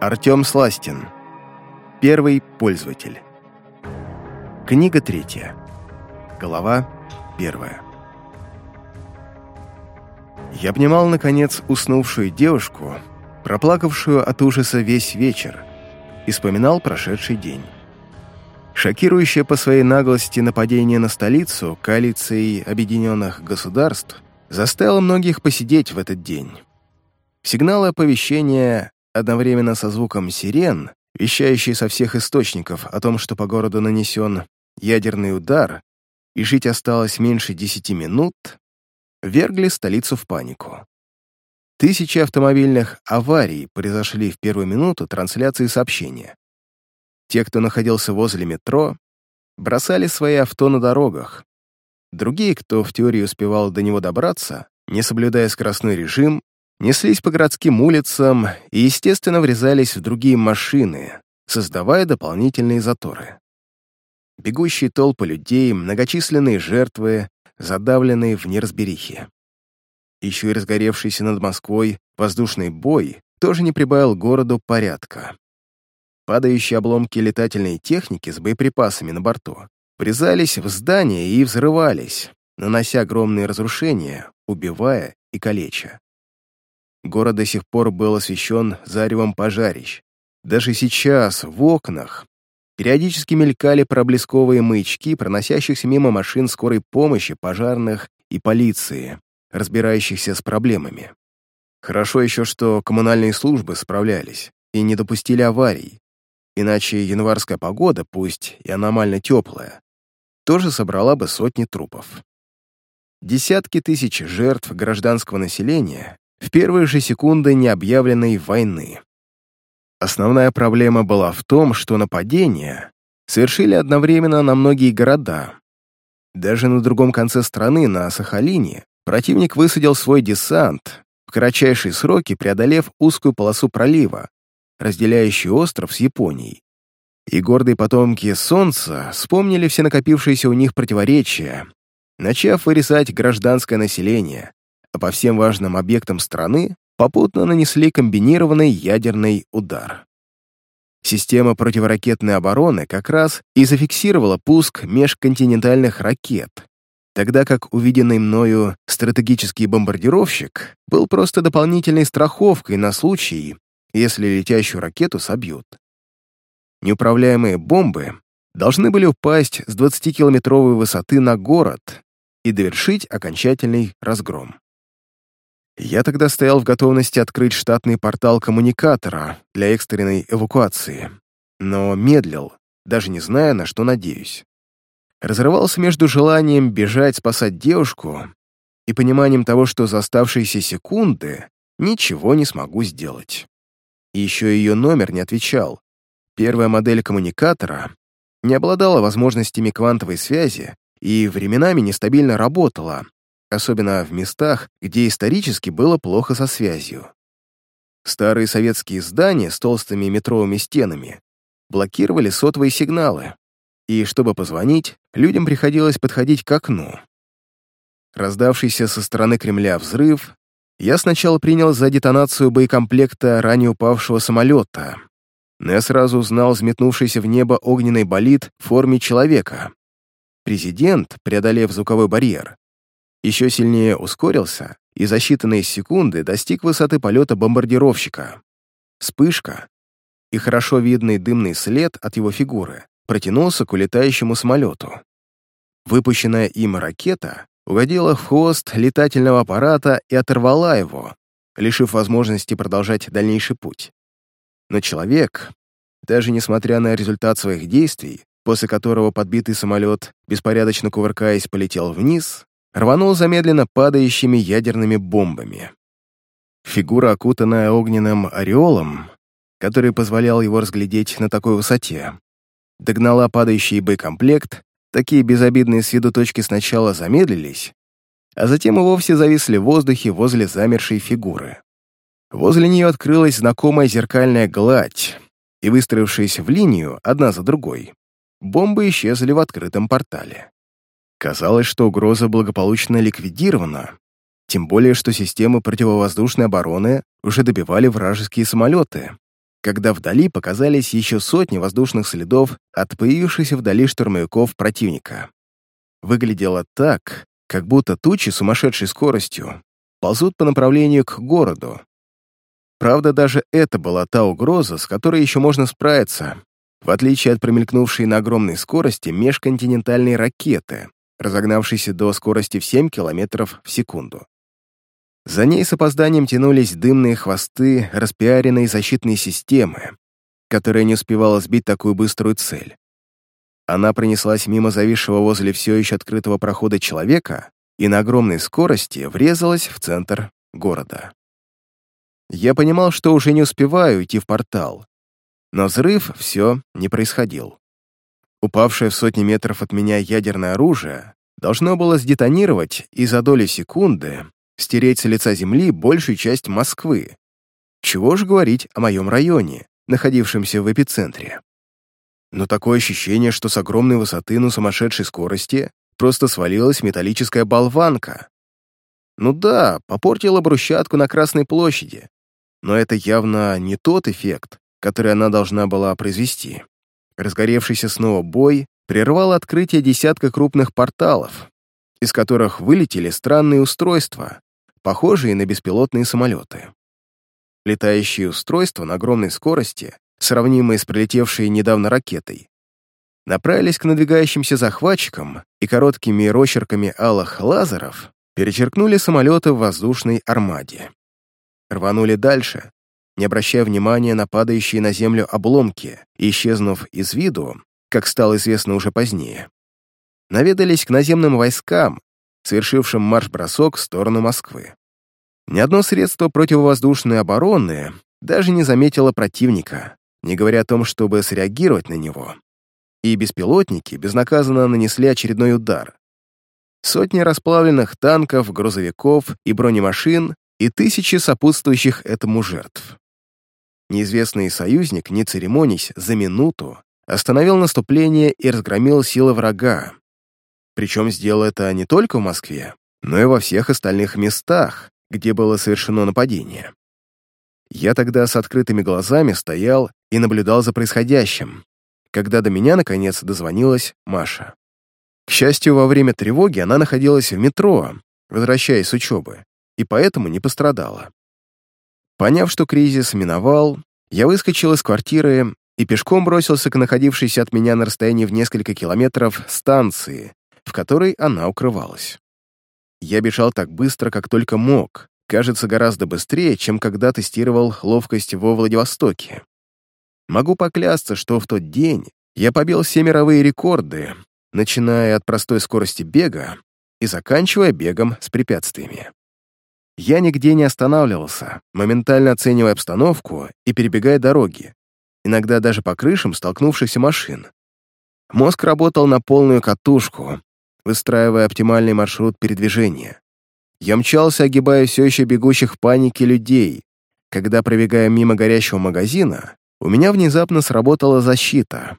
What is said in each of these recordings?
Артем Сластин. Первый пользователь. Книга третья. Глава первая. Я обнимал, наконец, уснувшую девушку, проплакавшую от ужаса весь вечер, и вспоминал прошедший день. Шокирующее по своей наглости нападение на столицу коалицией объединенных государств заставило многих посидеть в этот день. Сигналы оповещения одновременно со звуком сирен, вещающие со всех источников о том, что по городу нанесен ядерный удар и жить осталось меньше десяти минут, вергли столицу в панику. Тысячи автомобильных аварий произошли в первую минуту трансляции сообщения. Те, кто находился возле метро, бросали свои авто на дорогах. Другие, кто в теории успевал до него добраться, не соблюдая скоростной режим, неслись по городским улицам и, естественно, врезались в другие машины, создавая дополнительные заторы. Бегущие толпы людей, многочисленные жертвы, задавленные в неразберихе. Еще и разгоревшийся над Москвой воздушный бой тоже не прибавил городу порядка. Падающие обломки летательной техники с боеприпасами на борту врезались в здания и взрывались, нанося огромные разрушения, убивая и калеча. Город до сих пор был освещен заревом пожарищ. Даже сейчас в окнах периодически мелькали проблесковые маячки проносящихся мимо машин скорой помощи, пожарных и полиции, разбирающихся с проблемами. Хорошо еще, что коммунальные службы справлялись и не допустили аварий, иначе январская погода, пусть и аномально теплая, тоже собрала бы сотни трупов. Десятки тысяч жертв гражданского населения в первые же секунды необъявленной войны. Основная проблема была в том, что нападения совершили одновременно на многие города. Даже на другом конце страны, на Сахалине, противник высадил свой десант, в кратчайшие сроки преодолев узкую полосу пролива, разделяющую остров с Японией. И гордые потомки Солнца вспомнили все накопившиеся у них противоречия, начав вырезать гражданское население, а по всем важным объектам страны попутно нанесли комбинированный ядерный удар. Система противоракетной обороны как раз и зафиксировала пуск межконтинентальных ракет, тогда как увиденный мною стратегический бомбардировщик был просто дополнительной страховкой на случай, если летящую ракету собьют. Неуправляемые бомбы должны были упасть с 20-километровой высоты на город и довершить окончательный разгром. Я тогда стоял в готовности открыть штатный портал коммуникатора для экстренной эвакуации, но медлил, даже не зная, на что надеюсь. Разрывался между желанием бежать спасать девушку и пониманием того, что за оставшиеся секунды ничего не смогу сделать. И еще ее номер не отвечал. Первая модель коммуникатора не обладала возможностями квантовой связи и временами нестабильно работала, особенно в местах, где исторически было плохо со связью. Старые советские здания с толстыми метровыми стенами блокировали сотовые сигналы, и чтобы позвонить, людям приходилось подходить к окну. Раздавшийся со стороны Кремля взрыв я сначала принял за детонацию боекомплекта ранее упавшего самолета, но я сразу узнал взметнувшийся в небо огненный болид в форме человека. Президент, преодолев звуковой барьер, еще сильнее ускорился и за считанные секунды достиг высоты полета бомбардировщика. Вспышка и хорошо видный дымный след от его фигуры протянулся к улетающему самолету. Выпущенная им ракета угодила в хвост летательного аппарата и оторвала его, лишив возможности продолжать дальнейший путь. Но человек, даже несмотря на результат своих действий, после которого подбитый самолет, беспорядочно кувыркаясь, полетел вниз, рванул замедленно падающими ядерными бомбами. Фигура, окутанная огненным ореолом, который позволял его разглядеть на такой высоте, догнала падающий боекомплект, такие безобидные с виду точки сначала замедлились, а затем и вовсе зависли в воздухе возле замершей фигуры. Возле нее открылась знакомая зеркальная гладь, и, выстроившись в линию, одна за другой, бомбы исчезли в открытом портале. Казалось, что угроза благополучно ликвидирована, тем более, что системы противовоздушной обороны уже добивали вражеские самолеты, когда вдали показались еще сотни воздушных следов от появившихся вдали штурмовиков противника. Выглядело так, как будто тучи сумасшедшей скоростью ползут по направлению к городу. Правда, даже это была та угроза, с которой еще можно справиться, в отличие от промелькнувшей на огромной скорости межконтинентальной ракеты, разогнавшейся до скорости в 7 км в секунду. За ней с опозданием тянулись дымные хвосты распиаренной защитной системы, которая не успевала сбить такую быструю цель. Она пронеслась мимо зависшего возле все еще открытого прохода человека и на огромной скорости врезалась в центр города. Я понимал, что уже не успеваю идти в портал, но взрыв все не происходил. Упавшее в сотни метров от меня ядерное оружие должно было сдетонировать и за доли секунды стереть с лица земли большую часть Москвы. Чего ж говорить о моем районе, находившемся в эпицентре. Но такое ощущение, что с огромной высоты на сумасшедшей скорости просто свалилась металлическая болванка. Ну да, попортила брусчатку на Красной площади, но это явно не тот эффект, который она должна была произвести. Разгоревшийся снова бой прервал открытие десятка крупных порталов, из которых вылетели странные устройства, похожие на беспилотные самолеты. Летающие устройства на огромной скорости, сравнимые с прилетевшей недавно ракетой, направились к надвигающимся захватчикам и короткими росчерками алых лазеров перечеркнули самолеты в воздушной армаде. Рванули дальше, не обращая внимания на падающие на землю обломки и исчезнув из виду, как стало известно уже позднее. Наведались к наземным войскам, совершившим марш-бросок в сторону Москвы. Ни одно средство противовоздушной обороны даже не заметило противника, не говоря о том, чтобы среагировать на него. И беспилотники безнаказанно нанесли очередной удар. Сотни расплавленных танков, грузовиков и бронемашин и тысячи сопутствующих этому жертв. Неизвестный союзник, не церемонясь, за минуту остановил наступление и разгромил силы врага, причем сделал это не только в Москве, но и во всех остальных местах, где было совершено нападение. Я тогда с открытыми глазами стоял и наблюдал за происходящим, когда до меня, наконец, дозвонилась Маша. К счастью, во время тревоги она находилась в метро, возвращаясь с учебы, и поэтому не пострадала. Поняв, что кризис миновал, я выскочил из квартиры и пешком бросился к находившейся от меня на расстоянии в несколько километров станции, в которой она укрывалась. Я бежал так быстро, как только мог, кажется, гораздо быстрее, чем когда тестировал ловкость во Владивостоке. Могу поклясться, что в тот день я побил все мировые рекорды, начиная от простой скорости бега и заканчивая бегом с препятствиями. Я нигде не останавливался, моментально оценивая обстановку и перебегая дороги, иногда даже по крышам столкнувшихся машин. Мозг работал на полную катушку, выстраивая оптимальный маршрут передвижения. Я мчался, огибая все еще бегущих в панике людей. Когда, пробегая мимо горящего магазина, у меня внезапно сработала защита.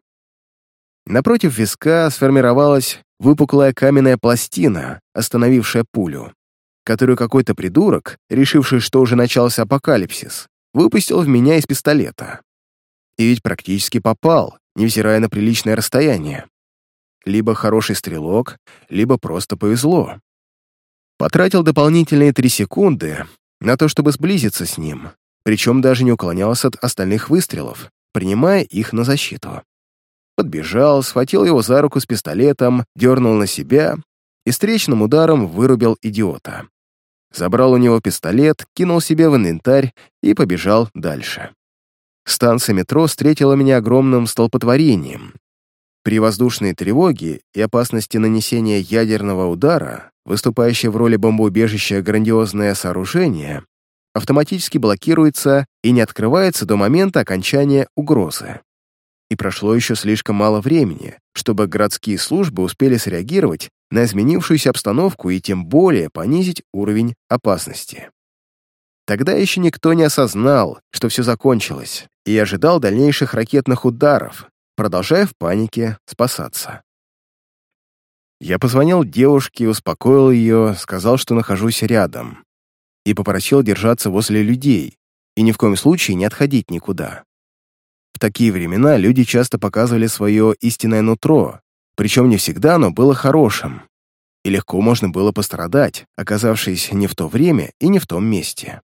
Напротив виска сформировалась выпуклая каменная пластина, остановившая пулю, которую какой-то придурок, решивший, что уже начался апокалипсис, выпустил в меня из пистолета. И ведь практически попал, невзирая на приличное расстояние. Либо хороший стрелок, либо просто повезло. Потратил дополнительные три секунды на то, чтобы сблизиться с ним, причем даже не уклонялся от остальных выстрелов, принимая их на защиту. Подбежал, схватил его за руку с пистолетом, дернул на себя и встречным ударом вырубил идиота. Забрал у него пистолет, кинул себе в инвентарь и побежал дальше. Станция метро встретила меня огромным столпотворением, при воздушной тревоге и опасности нанесения ядерного удара, выступающее в роли бомбоубежища грандиозное сооружение, автоматически блокируется и не открывается до момента окончания угрозы. И прошло еще слишком мало времени, чтобы городские службы успели среагировать на изменившуюся обстановку и тем более понизить уровень опасности. Тогда еще никто не осознал, что все закончилось, и ожидал дальнейших ракетных ударов, продолжая в панике спасаться. Я позвонил девушке, успокоил ее, сказал, что нахожусь рядом, и попросил держаться возле людей и ни в коем случае не отходить никуда. Такие времена люди часто показывали свое истинное нутро, причем не всегда оно было хорошим, и легко можно было пострадать, оказавшись не в то время и не в том месте.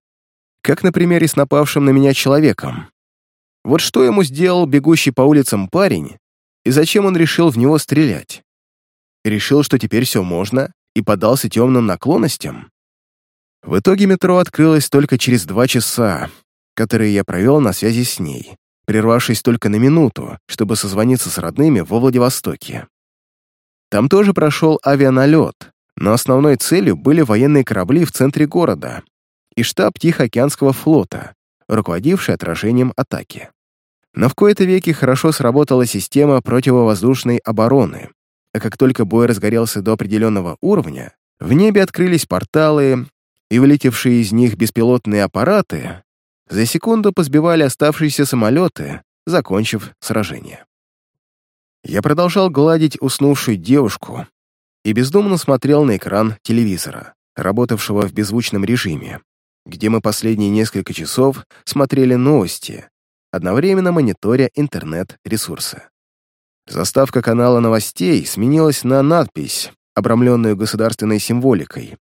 Как на примере с напавшим на меня человеком. Вот что ему сделал бегущий по улицам парень, и зачем он решил в него стрелять? Решил, что теперь все можно, и подался темным наклонностям? В итоге метро открылось только через два часа, которые я провел на связи с ней, прервавшись только на минуту, чтобы созвониться с родными во Владивостоке. Там тоже прошел авианалет, но основной целью были военные корабли в центре города и штаб Тихоокеанского флота, руководивший отражением атаки. Но в кои-то веки хорошо сработала система противовоздушной обороны, а как только бой разгорелся до определенного уровня, в небе открылись порталы, и вылетевшие из них беспилотные аппараты за секунду позбивали оставшиеся самолеты, закончив сражение. Я продолжал гладить уснувшую девушку и бездумно смотрел на экран телевизора, работавшего в беззвучном режиме, где мы последние несколько часов смотрели новости, одновременно мониторя интернет-ресурсы. Заставка канала новостей сменилась на надпись, обрамленную государственной символикой,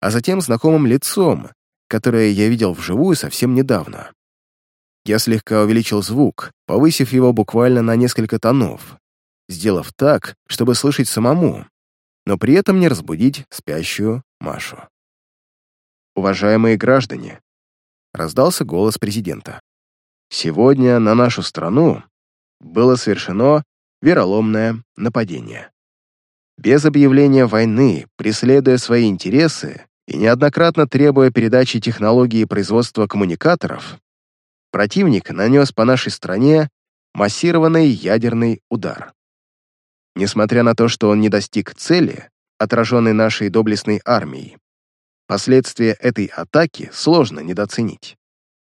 а затем знакомым лицом, которое я видел вживую совсем недавно. Я слегка увеличил звук, повысив его буквально на несколько тонов, сделав так, чтобы слышать самому, но при этом не разбудить спящую Машу. «Уважаемые граждане», — раздался голос президента, «сегодня на нашу страну было совершено вероломное нападение. Без объявления войны, преследуя свои интересы и неоднократно требуя передачи технологии производства коммуникаторов, противник нанес по нашей стране массированный ядерный удар. Несмотря на то, что он не достиг цели, отраженной нашей доблестной армией, последствия этой атаки сложно недооценить.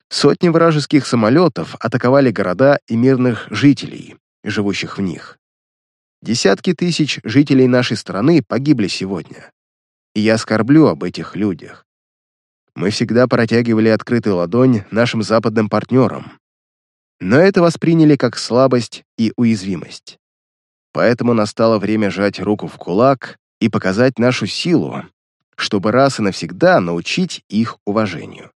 Сотни вражеских самолетов атаковали города и мирных жителей, живущих в них. Десятки тысяч жителей нашей страны погибли сегодня. И я скорблю об этих людях. Мы всегда протягивали открытую ладонь нашим западным партнерам. Но это восприняли как слабость и уязвимость. Поэтому настало время сжать руку в кулак и показать нашу силу, чтобы раз и навсегда научить их уважению.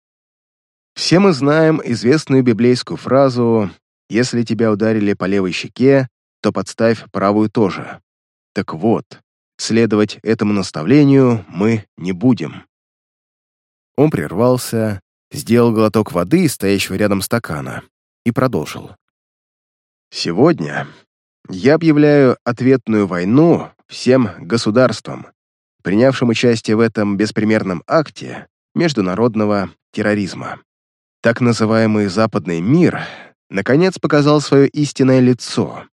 Все мы знаем известную библейскую фразу если тебя ударили по левой щеке, то подставь правую тоже. Так вот, следовать этому наставлению мы не будем». Он прервался, сделал глоток воды, стоящего рядом стакана, и продолжил. «Сегодня я объявляю ответную войну всем государствам, принявшим участие в этом беспримерном акте международного терроризма. Так называемый «западный мир» наконец показал свое истинное лицо,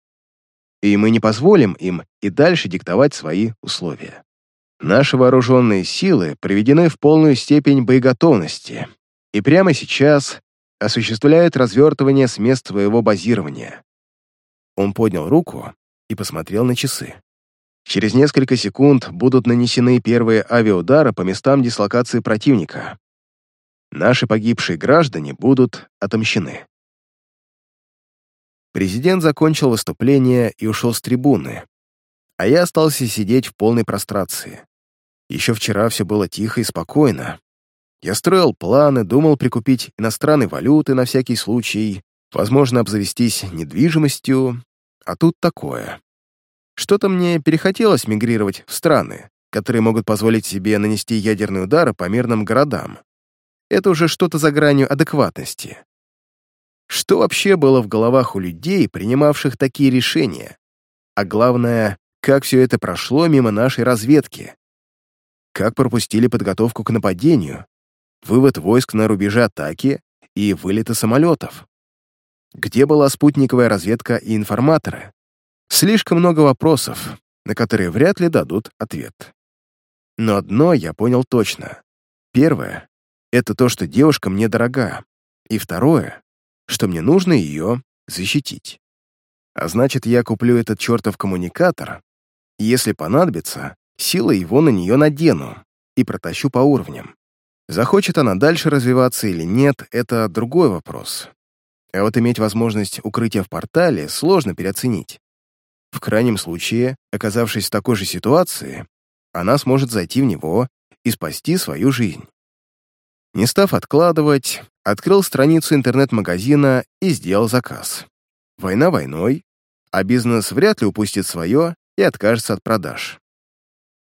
и мы не позволим им и дальше диктовать свои условия. Наши вооруженные силы приведены в полную степень боеготовности и прямо сейчас осуществляют развертывание с мест своего базирования. Он поднял руку и посмотрел на часы. Через несколько секунд будут нанесены первые авиаудары по местам дислокации противника. Наши погибшие граждане будут отомщены. Президент закончил выступление и ушел с трибуны, а я остался сидеть в полной прострации. Еще вчера все было тихо и спокойно. Я строил планы, думал прикупить иностранной валюты на всякий случай, возможно, обзавестись недвижимостью, а тут такое. Что-то мне перехотелось мигрировать в страны, которые могут позволить себе нанести ядерные удары по мирным городам. Это уже что-то за гранью адекватности. Что вообще было в головах у людей, принимавших такие решения? А главное, как все это прошло мимо нашей разведки? Как пропустили подготовку к нападению, вывод войск на рубеже атаки и вылеты самолетов? Где была спутниковая разведка и информаторы? Слишком много вопросов, на которые вряд ли дадут ответ. Но одно я понял точно. Первое — это то, что девушка мне дорога. И второе что мне нужно ее защитить. А значит, я куплю этот чертов коммуникатор, и если понадобится, силой его на нее надену и протащу по уровням. Захочет она дальше развиваться или нет, это другой вопрос. а вот иметь возможность укрытия в портале сложно переоценить. В крайнем случае, оказавшись в такой же ситуации, она сможет зайти в него и спасти свою жизнь. Не став откладывать, открыл страницу интернет-магазина и сделал заказ. Война войной, а бизнес вряд ли упустит свое и откажется от продаж.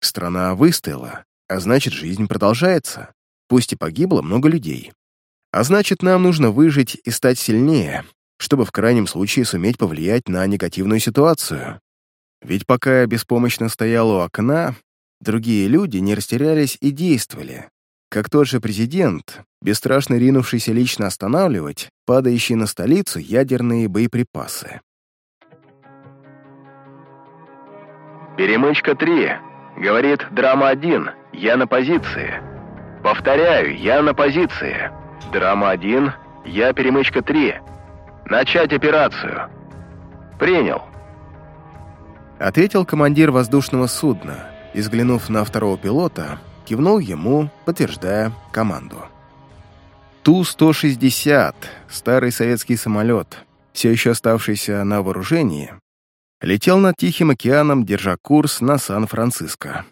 Страна выстояла, а значит, жизнь продолжается, пусть и погибло много людей. А значит, нам нужно выжить и стать сильнее, чтобы в крайнем случае суметь повлиять на негативную ситуацию. Ведь пока я беспомощно стоял у окна, другие люди не растерялись и действовали, как тот же президент, бесстрашно ринувшийся лично останавливать падающие на столицу ядерные боеприпасы. «Перемычка 3», — говорит «Драма-1», «Я на позиции». «Повторяю, я на позиции». «Драма-1, я перемычка 3. Начать операцию». «Принял». Ответил командир воздушного судна и, взглянув на второго пилота, кивнул ему, подтверждая команду. Ту-160, старый советский самолет, все еще оставшийся на вооружении, летел над Тихим океаном, держа курс на Сан-Франциско.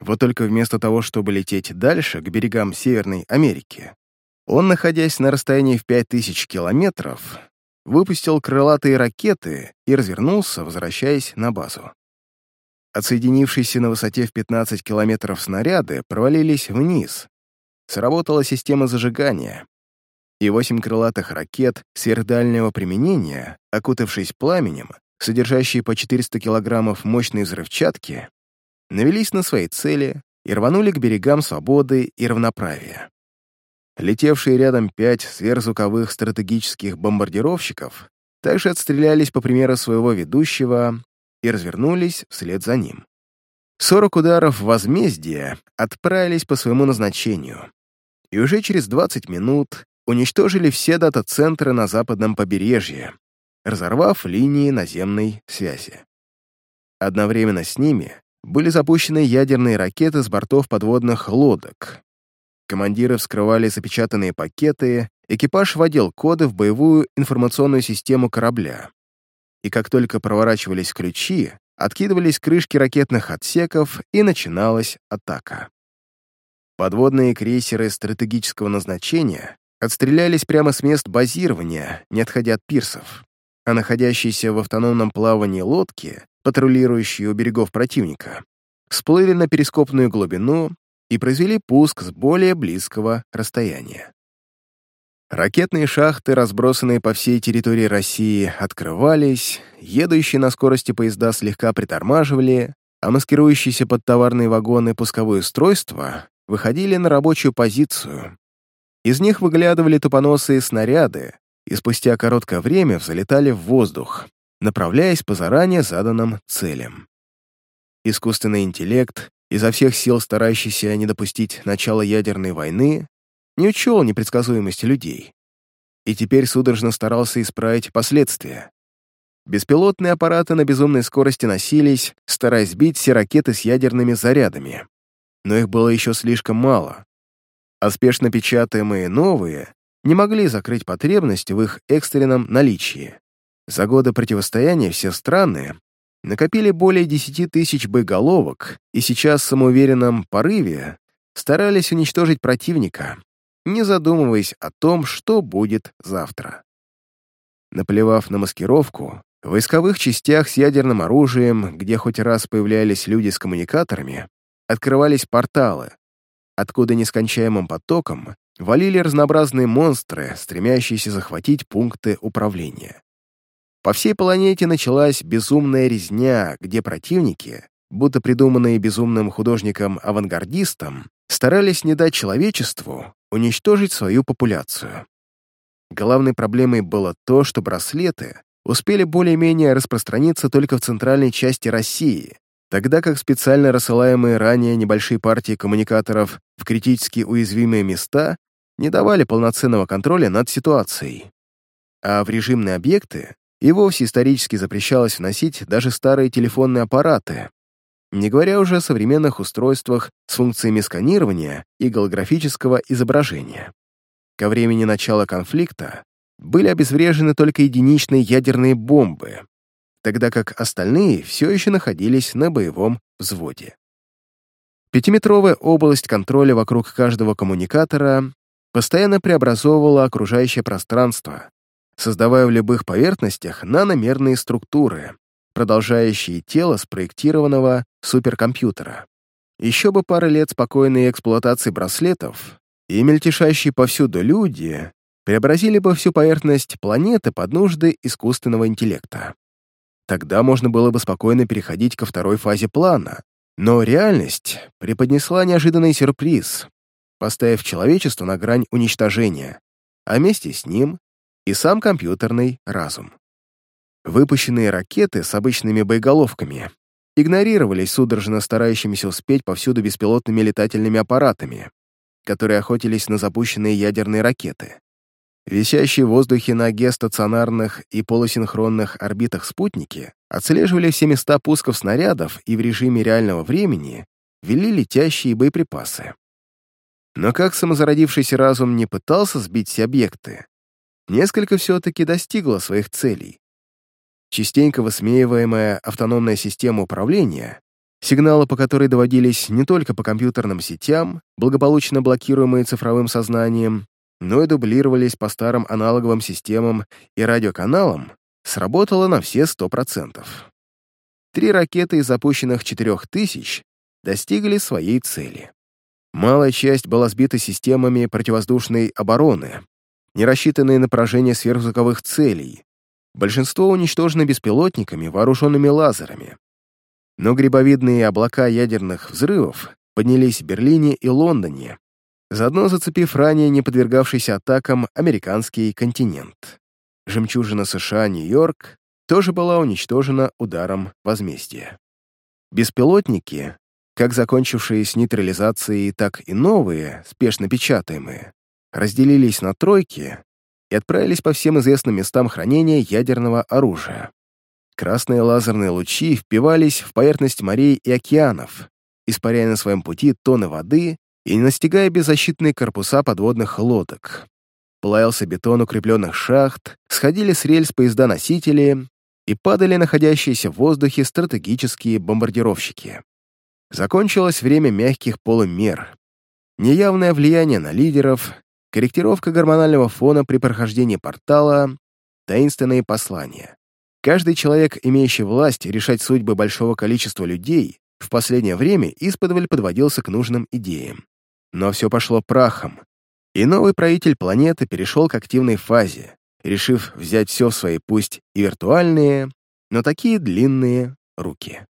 Вот только вместо того, чтобы лететь дальше, к берегам Северной Америки, он, находясь на расстоянии в 5000 километров, выпустил крылатые ракеты и развернулся, возвращаясь на базу. Отсоединившиеся на высоте в 15 километров снаряды провалились вниз. Сработала система зажигания, и восемь крылатых ракет сверхдальнего применения, окутавшись пламенем, содержащие по 400 килограммов мощной взрывчатки, навелись на свои цели и рванули к берегам свободы и равноправия. Летевшие рядом пять сверхзвуковых стратегических бомбардировщиков также отстрелялись по примеру своего ведущего и развернулись вслед за ним. Сорок ударов возмездия отправились по своему назначению, и уже через 20 минут уничтожили все дата-центры на западном побережье, разорвав линии наземной связи. Одновременно с ними были запущены ядерные ракеты с бортов подводных лодок, Командиры вскрывали запечатанные пакеты, экипаж вводил коды в боевую информационную систему корабля. И как только проворачивались ключи, откидывались крышки ракетных отсеков, и начиналась атака. Подводные крейсеры стратегического назначения отстрелялись прямо с мест базирования, не отходя от пирсов, а находящиеся в автономном плавании лодки, патрулирующие у берегов противника, всплыли на перископную глубину и произвели пуск с более близкого расстояния. Ракетные шахты, разбросанные по всей территории России, открывались, едущие на скорости поезда слегка притормаживали, а маскирующиеся под товарные вагоны пусковые устройства выходили на рабочую позицию. Из них выглядывали тупоносые снаряды и спустя короткое время взлетали в воздух, направляясь по заранее заданным целям. Искусственный интеллект изо всех сил старающийся не допустить начала ядерной войны, не учел непредсказуемости людей. И теперь судорожно старался исправить последствия. Беспилотные аппараты на безумной скорости носились, стараясь сбить все ракеты с ядерными зарядами. Но их было еще слишком мало. А спешно печатаемые новые не могли закрыть потребность в их экстренном наличии. За годы противостояния все страны накопили более 10 тысяч боеголовок и сейчас в самоуверенном порыве старались уничтожить противника, не задумываясь о том, что будет завтра. Наплевав на маскировку, в войсковых частях с ядерным оружием, где хоть раз появлялись люди с коммуникаторами, открывались порталы, откуда нескончаемым потоком валили разнообразные монстры, стремящиеся захватить пункты управления. По всей планете началась безумная резня, где противники, будто придуманные безумным художником-авангардистом, старались не дать человечеству уничтожить свою популяцию. Главной проблемой было то, что браслеты успели более-менее распространиться только в центральной части России, тогда как специально рассылаемые ранее небольшие партии коммуникаторов в критически уязвимые места не давали полноценного контроля над ситуацией. А в режимные объекты и вовсе исторически запрещалось вносить даже старые телефонные аппараты, не говоря уже о современных устройствах с функциями сканирования и голографического изображения. Ко времени начала конфликта были обезврежены только единичные ядерные бомбы, тогда как остальные все еще находились на боевом взводе. Пятиметровая область контроля вокруг каждого коммуникатора постоянно преобразовывала окружающее пространство, создавая в любых поверхностях наномерные структуры, продолжающие тело спроектированного суперкомпьютера. Еще бы пара лет спокойной эксплуатации браслетов, и мельтешащие повсюду люди преобразили бы всю поверхность планеты под нужды искусственного интеллекта. Тогда можно было бы спокойно переходить ко второй фазе плана, но реальность преподнесла неожиданный сюрприз, поставив человечество на грань уничтожения, а вместе с ним и сам компьютерный разум. Выпущенные ракеты с обычными боеголовками игнорировались судорожно старающимися успеть повсюду беспилотными летательными аппаратами, которые охотились на запущенные ядерные ракеты. Висящие в воздухе на геостационарных и полусинхронных орбитах спутники отслеживали все места пусков снарядов и в режиме реального времени вели летящие боеприпасы. Но как самозародившийся разум не пытался сбить все объекты, несколько все-таки достигло своих целей. Частенько высмеиваемая автономная система управления, сигналы по которой доводились не только по компьютерным сетям, благополучно блокируемые цифровым сознанием, но и дублировались по старым аналоговым системам и радиоканалам, сработала на все 100%. Три ракеты из запущенных 4000 достигли своей цели. Малая часть была сбита системами противовоздушной обороны, не рассчитанные на поражение сверхзвуковых целей. Большинство уничтожены беспилотниками, вооруженными лазерами. Но грибовидные облака ядерных взрывов поднялись в Берлине и Лондоне, заодно зацепив ранее не подвергавшийся атакам американский континент. Жемчужина США Нью-Йорк тоже была уничтожена ударом возмездия. Беспилотники, как закончившие с нейтрализацией, так и новые, спешно печатаемые, разделились на тройки и отправились по всем известным местам хранения ядерного оружия. Красные лазерные лучи впивались в поверхность морей и океанов, испаряя на своем пути тонны воды и не настигая беззащитные корпуса подводных лодок. Плавился бетон укрепленных шахт, сходили с рельс поезда-носители и падали находящиеся в воздухе стратегические бомбардировщики. Закончилось время мягких полумер. Неявное влияние на лидеров, корректировка гормонального фона при прохождении портала, таинственные послания. Каждый человек, имеющий власть решать судьбы большого количества людей, в последнее время исподволь подводился к нужным идеям. Но все пошло прахом, и новый правитель планеты перешел к активной фазе, решив взять все в свои пусть и виртуальные, но такие длинные руки.